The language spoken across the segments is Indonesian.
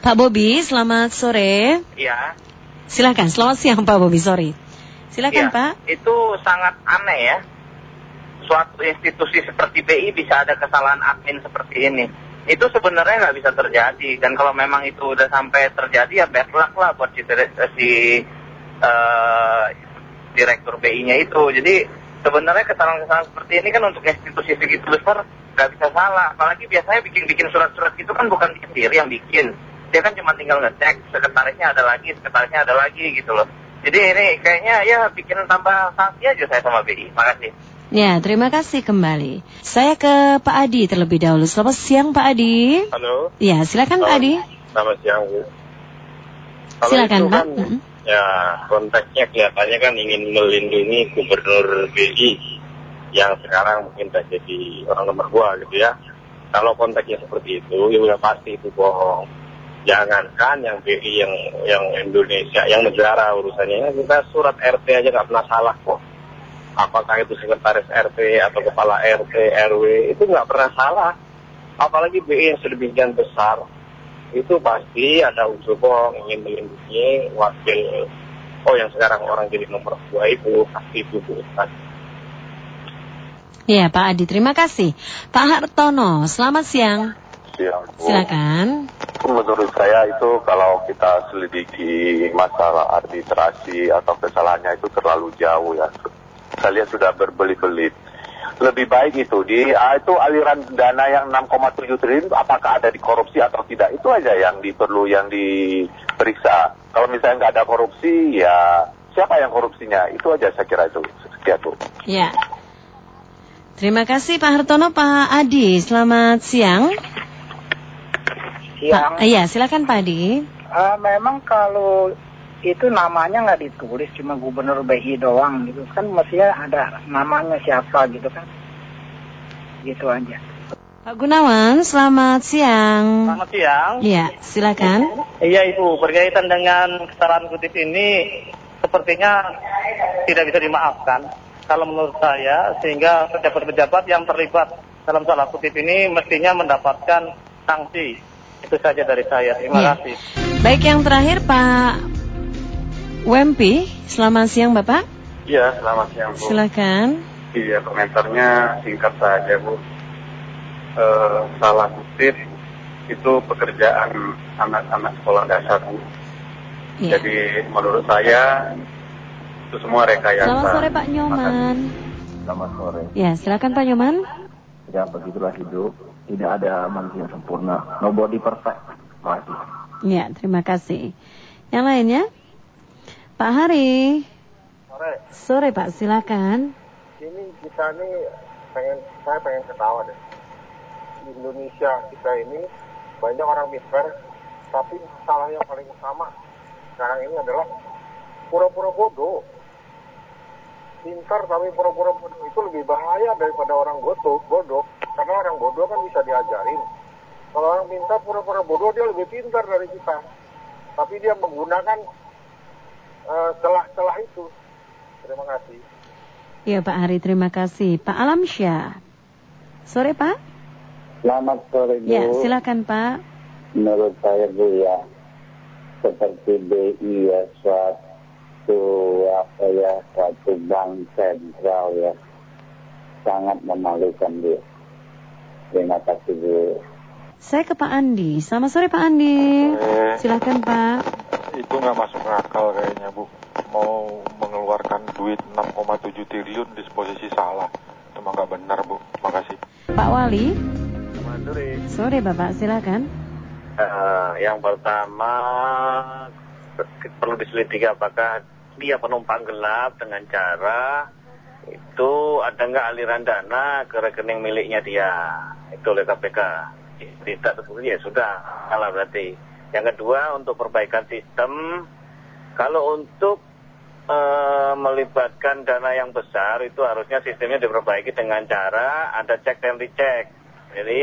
Pak Bobi, selamat sore. Iya. Silakan, selamat siang Pak Bobi, sorry. Silakan Iya. Pak. Itu sangat aneh ya. Suatu institusi seperti BI bisa ada kesalahan admin seperti ini. Itu sebenarnya nggak bisa terjadi. Dan kalau memang itu udah sampai terjadi ya bad luck lah buat si, si eh, direktur BI-nya itu. Jadi sebenarnya kesalahan-kesalahan seperti ini kan untuk institusi segitu besar nggak bisa salah. Apalagi biasanya bikin-bikin surat-surat itu kan bukan sendiri yang bikin. Dia kan cuma tinggal ngecek, sekretarisnya ada lagi, sekretarisnya ada lagi gitu loh. Jadi ini kayaknya ya bikin tambah sanksi aja saya sama BI. Makasih. Ya, terima kasih kembali. Saya ke Pak Adi terlebih dahulu. Selamat siang Pak Adi. Halo, Ya, silakan Pak Adi. selamat siang Bu. Kalau Silakan itu Pak. kan, ya konteksnya kelihatannya kan ingin melindungi gubernur BI yang sekarang mungkin tak jadi orang nomor dua gitu ya. Kalau konteksnya seperti itu, ya udah pasti itu bohong. Jangankan yang BI yang yang Indonesia, yang negara urusannya, kita surat RT aja nggak pernah salah kok. Apakah itu sekretaris RT atau kepala RT, RW, itu nggak pernah salah. Apalagi BI yang sedemikian besar, itu pasti ada unsur bohong ingin melindungi wakil oh yang sekarang orang jadi nomor dua itu pasti itu Bu. Ya, Pak Adi, terima kasih. Pak Hartono, selamat siang. Siang, Bu. Silakan. Menurut saya itu kalau kita selidiki masalah arbitrasi atau kesalahannya itu terlalu jauh ya. Saya lihat sudah berbelit-belit. Lebih baik itu di ah, itu aliran dana yang 6,7 triliun apakah ada di korupsi atau tidak itu aja yang diperlu yang diperiksa. Kalau misalnya nggak ada korupsi ya siapa yang korupsinya itu aja saya kira itu sekian bu. Ya. Terima kasih Pak Hartono, Pak Adi. Selamat siang. Siang. Pak, iya, silakan Pak Adi. Eh, memang kalau itu namanya nggak ditulis cuma gubernur BI doang gitu kan mestinya ada namanya siapa gitu kan gitu aja Pak Gunawan, selamat siang. Selamat siang. Iya, silakan. Iya Ibu, berkaitan dengan kesalahan kutip ini sepertinya tidak bisa dimaafkan. Kalau menurut saya, sehingga pejabat-pejabat yang terlibat dalam salah kutip ini mestinya mendapatkan sanksi. Itu saja dari saya. Terima Iya. kasih. Baik yang terakhir Pak Wempi, selamat siang Bapak. Iya, selamat siang Bu. Silakan. Iya, komentarnya singkat saja Bu. Eh, salah kutip itu pekerjaan anak-anak sekolah dasar Bu. Iya. Jadi menurut saya itu semua rekayasa. Selamat sore Pak Nyoman. Selamat sore. Ya, silakan Pak Nyoman. Ya begitulah hidup. Tidak ada manusia sempurna. Nobody perfect. Masih. Ya, terima kasih. Yang lainnya? Pak Hari. Sore, Sore Pak, silakan. ini kita nih pengen saya pengen ketawa deh. Di Indonesia kita ini banyak orang pintar, tapi masalah yang paling utama sekarang ini adalah pura-pura bodoh. Pintar tapi pura-pura bodoh itu lebih bahaya daripada orang bodoh. Bodoh, karena orang bodoh kan bisa diajarin. Kalau orang pintar pura-pura bodoh dia lebih pintar dari kita. Tapi dia menggunakan eh, celah-celah itu. Terima kasih. Ya Pak Hari, terima kasih. Pak Alamsyah. Sore Pak. Selamat sore Bu. Ya, silakan Pak. Menurut saya Bu ya, seperti BI ya suatu apa ya suatu bank sentral ya sangat memalukan Bu. Terima kasih Bu. Saya ke Pak Andi. Selamat sore Pak Andi. Eh. Silakan Pak. itu nggak masuk akal kayaknya bu mau mengeluarkan duit 6,7 triliun disposisi salah itu mah nggak benar bu makasih Pak Wali. Selamat sore. Sore Bapak, silakan. Eh, yang pertama perlu diselidiki apakah dia penumpang gelap dengan cara itu ada nggak aliran dana ke rekening miliknya dia? Itu oleh KPK tidak terbukti ya sudah salah berarti. Yang kedua untuk perbaikan sistem kalau untuk eh, melibatkan dana yang besar itu harusnya sistemnya diperbaiki dengan cara ada cek dan recheck. Jadi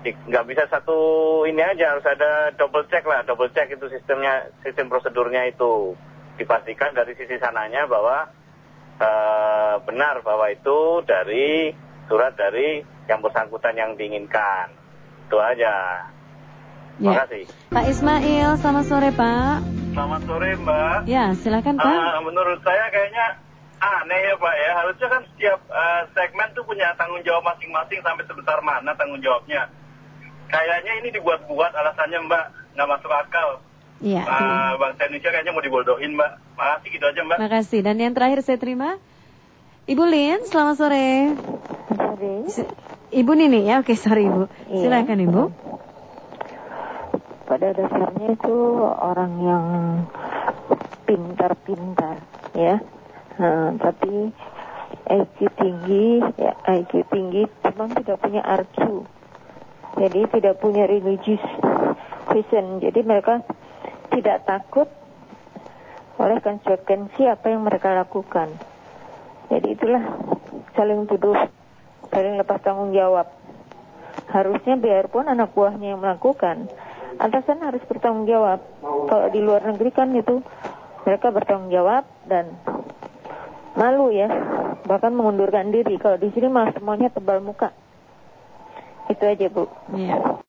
di- nggak bisa satu ini aja harus ada double check lah. Double check itu sistemnya sistem prosedurnya itu dipastikan dari sisi sananya bahwa eh, benar bahwa itu dari surat dari yang bersangkutan yang diinginkan itu aja Terima Ya. kasih. Pak Ismail, selamat sore Pak. Selamat sore Mbak. Ya, silakan Pak. Ah, menurut saya kayaknya aneh ya Pak ya. Harusnya kan setiap eh, segmen tuh punya tanggung jawab masing-masing sampai sebesar mana tanggung jawabnya. Kayaknya ini dibuat-buat alasannya Mbak. Nggak masuk akal. Iya. Ah, bangsa Indonesia kayaknya mau dibodohin Mbak. Makasih gitu aja Mbak. Makasih. Dan yang terakhir saya terima. Ibu Lin, selamat sore. Sore. Si- Ibu Nini ya, oke sorry Ibu. Iya. Silakan Ibu. Pada dasarnya itu orang yang pintar-pintar ya. Nah, tapi IQ tinggi, ya IQ tinggi, memang tidak punya RQ. Jadi tidak punya religious vision. Jadi mereka tidak takut oleh konsekuensi apa yang mereka lakukan. Jadi itulah saling tuduh, saling lepas tanggung jawab. Harusnya biarpun anak buahnya yang melakukan, atasan harus bertanggung jawab. Kalau di luar negeri kan itu mereka bertanggung jawab dan malu ya, bahkan mengundurkan diri. Kalau di sini malah semuanya tebal muka. Itu aja bu. Iya.